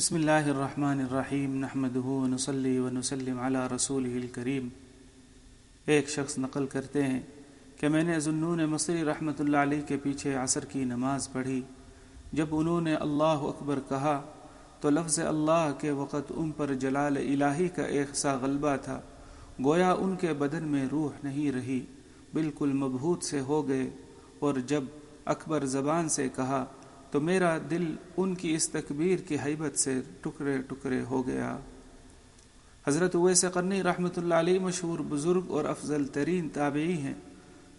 بسم اللہ الرحمن الرحیم نحمد نسلی و نسلم علی رسول الکریم۔ ایک شخص نقل کرتے ہیں کہ میں نے ضنون مصری رحمۃ اللہ علیہ کے پیچھے عصر کی نماز پڑھی۔ جب انہوں نے اللہ اکبر کہا تو لفظ اللہ کے وقت ان پر جلال الہی کا ایک سا غلبہ تھا۔ گویا ان کے بدن میں روح نہیں رہی، بالکل مبہوت سے ہو گئے۔ اور جب اکبر زبان سے کہا تو میرا دل ان کی اس تکبیر کی حیبت سے ٹکڑے ٹکڑے ہو گیا۔ حضرت اویس قرنی رحمۃ اللہ علیہ مشہور بزرگ اور افضل ترین تابعی ہیں۔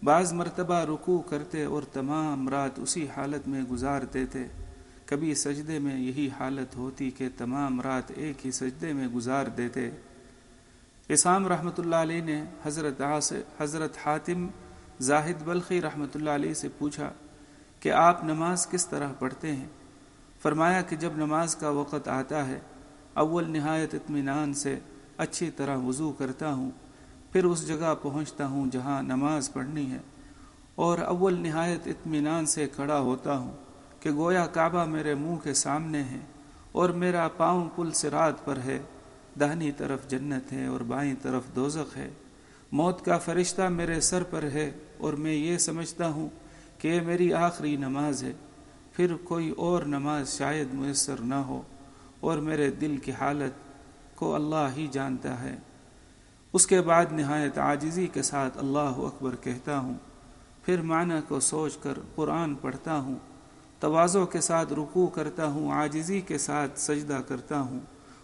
بعض مرتبہ رکوع کرتے اور تمام رات اسی حالت میں گزارتے تھے۔ کبھی سجدے میں یہی حالت ہوتی کہ تمام رات ایک ہی سجدے میں گزار دیتے۔ اسام رحمۃ اللہ علیہ نے حضرت حضرت حاتم زاہد بلخی رحمۃ اللہ علیہ سے پوچھا کہ آپ نماز کس طرح پڑھتے ہیں؟ فرمایا کہ جب نماز کا وقت آتا ہے، اول نہایت اطمینان سے اچھی طرح وضو کرتا ہوں، پھر اس جگہ پہنچتا ہوں جہاں نماز پڑھنی ہے، اور اول نہایت اطمینان سے کھڑا ہوتا ہوں کہ گویا کعبہ میرے منہ کے سامنے ہے اور میرا پاؤں پل سرات پر ہے، دہنی طرف جنت ہے اور بائیں طرف دوزخ ہے۔ موت کا فرشتہ میرے سر پر ہے اور میں یہ سمجھتا ہوں کہ یہ میری آخری نماز ہے، پھر کوئی اور نماز شاید میسر نہ ہو، اور میرے دل کی حالت کو اللہ ہی جانتا ہے۔ اس کے بعد نہایت عاجزی کے ساتھ اللہ اکبر کہتا ہوں۔ پھر معنی کو سوچ کر قرآن پڑھتا ہوں۔ توازوں کے ساتھ رکوع کرتا ہوں، عاجزی کے ساتھ سجدہ کرتا ہوں،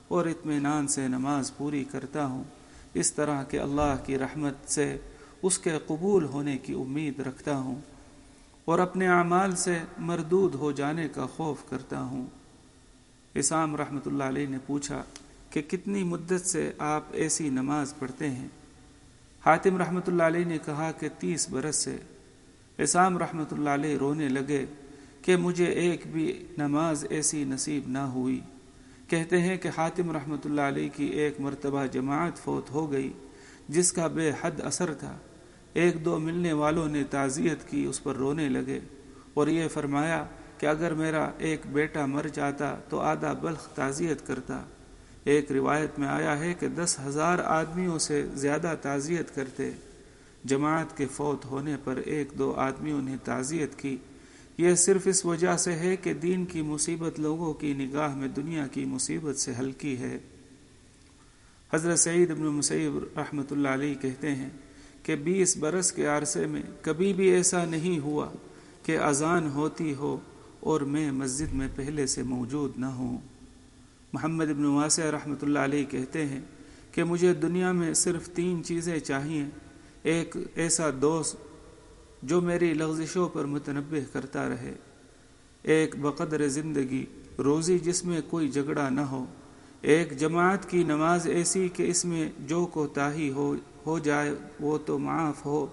اور اطمینان سے نماز پوری کرتا ہوں۔ اس طرح کہ اللہ کی رحمت سے اس کے قبول ہونے کی امید رکھتا ہوں۔ اور اپنے اعمال سے مردود ہو جانے کا خوف کرتا ہوں۔ اسام رحمۃ اللہ علیہ نے پوچھا کہ کتنی مدت سے آپ ایسی نماز پڑھتے ہیں؟ حاتم رحمۃ اللہ علیہ نے کہا کہ تیس برس سے۔ اسام رحمۃ اللہ علیہ رونے لگے کہ مجھے ایک بھی نماز ایسی نصیب نہ ہوئی۔ کہتے ہیں کہ حاتم رحمۃ اللہ علیہ کی ایک مرتبہ جماعت فوت ہو گئی، جس کا بے حد اثر تھا۔ ایک دو ملنے والوں نے تعزیت کی، اس پر رونے لگے اور یہ فرمایا کہ اگر میرا ایک بیٹا مر جاتا تو آدھا بلخ تعزیت کرتا۔ ایک روایت میں آیا ہے کہ دس ہزار آدمیوں سے زیادہ تعزیت کرتے۔ جماعت کے فوت ہونے پر ایک دو آدمیوں نے تعزیت کی۔ یہ صرف اس وجہ سے ہے کہ دین کی مصیبت لوگوں کی نگاہ میں دنیا کی مصیبت سے ہلکی ہے۔ حضرت سعید ابن مسیب رحمۃ اللہ علیہ کہتے ہیں کہ بیس برس کے عرصے میں کبھی بھی ایسا نہیں ہوا کہ اذان ہوتی ہو اور میں مسجد میں پہلے سے موجود نہ ہوں۔ محمد ابن واسع رحمۃ اللہ علیہ کہتے ہیں کہ مجھے دنیا میں صرف تین چیزیں چاہیے۔ ایک ایسا دوست جو میری لغزشوں پر متنبع کرتا رہے۔ ایک بقدر زندگی روزی جس میں کوئی جھگڑا نہ ہو۔ ایک جماعت کی نماز ایسی کہ اس میں جو کوتاہی ہو ہو جائے، وہ تو معاف ہو،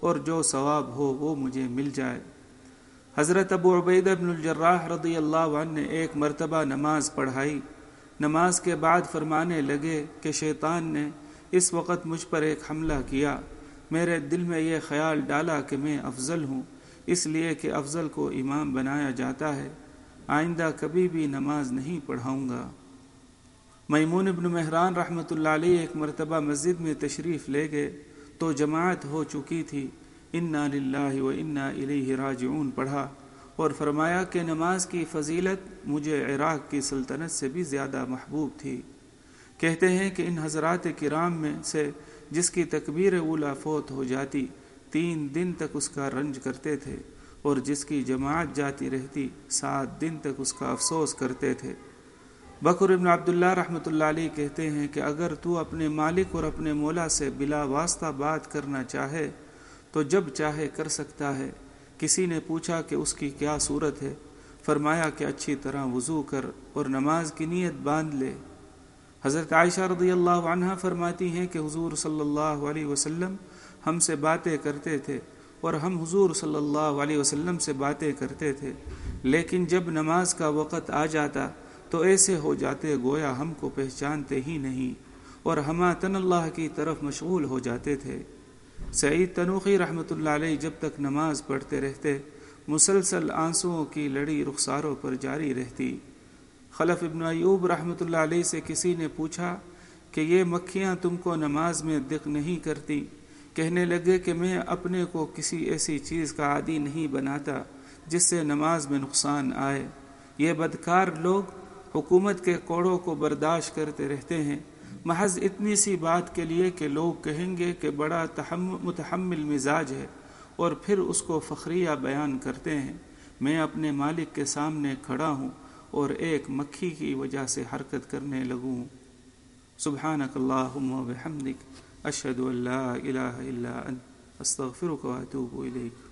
اور جو ثواب ہو وہ مجھے مل جائے۔ حضرت ابو عبید بن الجراح رضی اللہ عنہ نے ایک مرتبہ نماز پڑھائی۔ نماز کے بعد فرمانے لگے کہ شیطان نے اس وقت مجھ پر ایک حملہ کیا۔ میرے دل میں یہ خیال ڈالا کہ میں افضل ہوں، اس لیے کہ افضل کو امام بنایا جاتا ہے۔ آئندہ کبھی بھی نماز نہیں پڑھاؤں گا۔ میمون ابن مہران رحمۃ اللہ علیہ ایک مرتبہ مسجد میں تشریف لے گئے تو جماعت ہو چکی تھی۔ انا للہ و انا الیہ راجعون پڑھا اور فرمایا کہ نماز کی فضیلت مجھے عراق کی سلطنت سے بھی زیادہ محبوب تھی۔ کہتے ہیں کہ ان حضرات کرام میں سے جس کی تکبیر اولا فوت ہو جاتی، تین دن تک اس کا رنج کرتے تھے اور جس کی جماعت جاتی رہتی، سات دن تک اس کا افسوس کرتے تھے۔ بکر ابن عبداللہ رحمۃ اللہ علیہ کہتے ہیں کہ اگر تو اپنے مالک اور اپنے مولا سے بلا واسطہ بات کرنا چاہے، تو جب چاہے کر سکتا ہے۔ کسی نے پوچھا کہ اس کی کیا صورت ہے؟ فرمایا کہ اچھی طرح وضو کر اور نماز کی نیت باندھ لے۔ حضرت عائشہ رضی اللہ عنہ فرماتی ہیں کہ حضور صلی اللہ علیہ وسلم ہم سے باتیں کرتے تھے اور ہم حضور صلی اللہ علیہ وسلم سے باتیں کرتے تھے، لیکن جب نماز کا وقت آ جاتا تو ایسے ہو جاتے گویا ہم کو پہچانتے ہی نہیں، اور ہما تن اللہ کی طرف مشغول ہو جاتے تھے۔ سعید تنوخی رحمۃ اللہ علیہ جب تک نماز پڑھتے رہتے، مسلسل آنسوؤں کی لڑی رخساروں پر جاری رہتی۔ خلف ابن ایوب رحمۃ اللہ علیہ سے کسی نے پوچھا کہ یہ مکھیاں تم کو نماز میں دق نہیں کرتی؟ کہنے لگے کہ میں اپنے کو کسی ایسی چیز کا عادی نہیں بناتا جس سے نماز میں نقصان آئے۔ یہ بدکار لوگ حکومت کے کوڑوں کو برداشت کرتے رہتے ہیں۔ محض اتنی سی بات کے لیے کہ لوگ کہیں گے کہ بڑا متحمل مزاج ہے اور پھر اس کو فخریہ بیان کرتے ہیں۔ میں اپنے مالک کے سامنے کھڑا ہوں اور ایک مکھی کی وجہ سے حرکت کرنے لگوں سبحانک اللہم و بحمدک، اشہد ان لا الہ الا انت، استغفرک و اتوب الیک۔